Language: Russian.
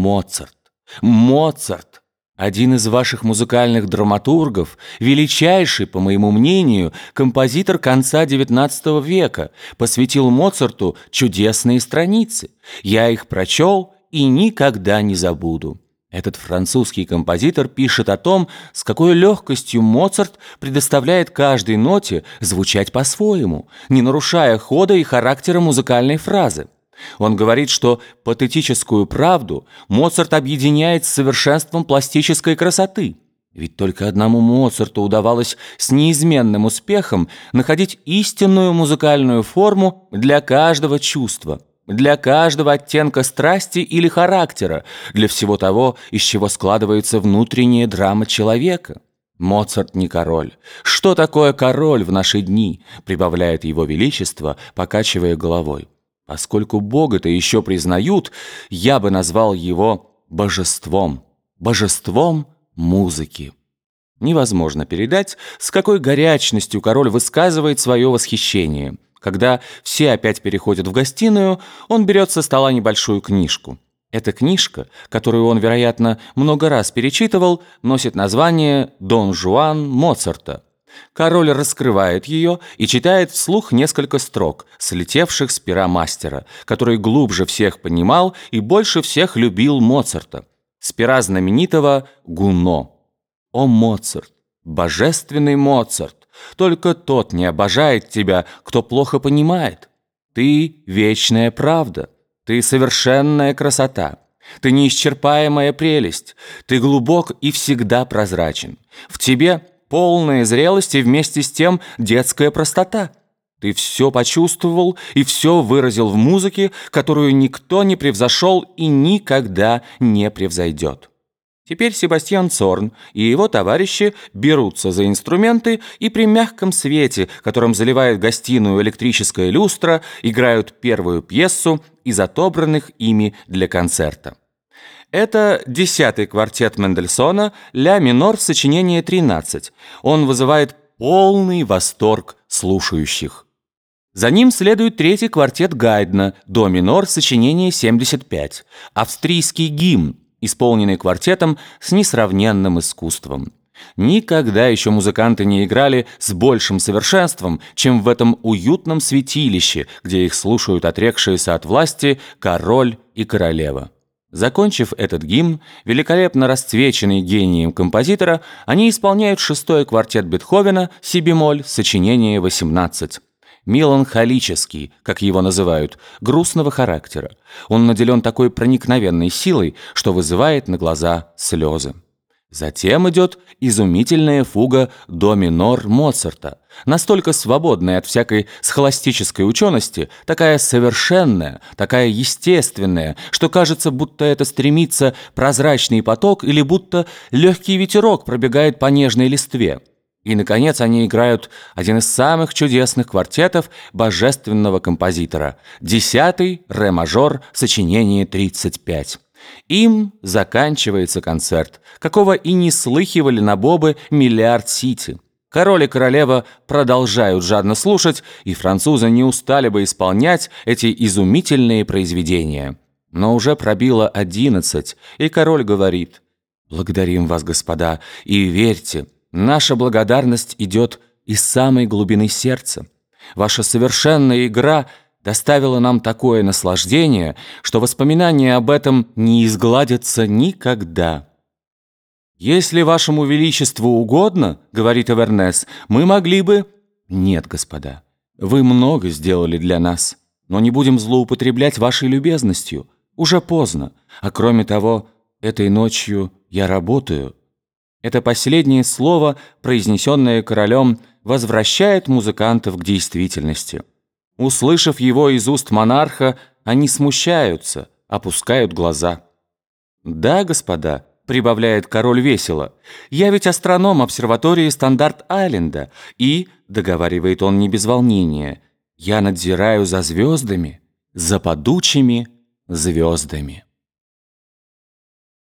Моцарт. Моцарт! Один из ваших музыкальных драматургов, величайший, по моему мнению, композитор конца XIX века, посвятил Моцарту чудесные страницы. Я их прочел и никогда не забуду. Этот французский композитор пишет о том, с какой легкостью Моцарт предоставляет каждой ноте звучать по-своему, не нарушая хода и характера музыкальной фразы. Он говорит, что патетическую правду Моцарт объединяет с совершенством пластической красоты. Ведь только одному Моцарту удавалось с неизменным успехом находить истинную музыкальную форму для каждого чувства – для каждого оттенка страсти или характера, для всего того, из чего складывается внутренняя драма человека. Моцарт не король. Что такое король в наши дни? Прибавляет его величество, покачивая головой. Поскольку Бога-то еще признают, я бы назвал его божеством. Божеством музыки. Невозможно передать, с какой горячностью король высказывает свое восхищение – когда все опять переходят в гостиную, он берет со стола небольшую книжку. Эта книжка, которую он, вероятно, много раз перечитывал, носит название «Дон Жуан Моцарта». Король раскрывает ее и читает вслух несколько строк, слетевших с пера мастера, который глубже всех понимал и больше всех любил Моцарта. С пера знаменитого «Гуно». «О, Моцарт! Божественный Моцарт! Только тот не обожает тебя, кто плохо понимает. Ты — вечная правда. Ты — совершенная красота. Ты — неисчерпаемая прелесть. Ты глубок и всегда прозрачен. В тебе полная зрелость и вместе с тем детская простота. Ты все почувствовал и все выразил в музыке, которую никто не превзошел и никогда не превзойдет. Теперь Себастьян Цорн и его товарищи берутся за инструменты и при мягком свете, которым заливает гостиную электрическая люстра, играют первую пьесу из отобранных ими для концерта. Это десятый квартет Мендельсона «Ля минор» сочинение 13. Он вызывает полный восторг слушающих. За ним следует третий квартет Гайдна «До минор» сочинение 75. Австрийский гимн исполненный квартетом с несравненным искусством. Никогда еще музыканты не играли с большим совершенством, чем в этом уютном святилище, где их слушают отрекшиеся от власти король и королева. Закончив этот гимн, великолепно расцвеченный гением композитора, они исполняют шестой квартет Бетховена «Си-бемоль», сочинение 18 меланхолический, как его называют, грустного характера. Он наделен такой проникновенной силой, что вызывает на глаза слезы. Затем идет изумительная фуга до минор Моцарта, настолько свободная от всякой схоластической учености, такая совершенная, такая естественная, что кажется, будто это стремится прозрачный поток или будто легкий ветерок пробегает по нежной листве. И, наконец, они играют один из самых чудесных квартетов божественного композитора – десятый ре-мажор сочинение 35. Им заканчивается концерт, какого и не слыхивали на Бобы миллиард Сити. Король и королева продолжают жадно слушать, и французы не устали бы исполнять эти изумительные произведения. Но уже пробило одиннадцать, и король говорит «Благодарим вас, господа, и верьте – Наша благодарность идет из самой глубины сердца. Ваша совершенная игра доставила нам такое наслаждение, что воспоминания об этом не изгладятся никогда. «Если вашему величеству угодно, — говорит Эвернес, — мы могли бы...» «Нет, господа, вы много сделали для нас, но не будем злоупотреблять вашей любезностью. Уже поздно, а кроме того, этой ночью я работаю». Это последнее слово, произнесенное королем, возвращает музыкантов к действительности. Услышав его из уст монарха, они смущаются, опускают глаза. «Да, господа», — прибавляет король весело, «я ведь астроном обсерватории Стандарт-Айленда, и, — договаривает он не без волнения, — я надзираю за звездами, за падучими звездами».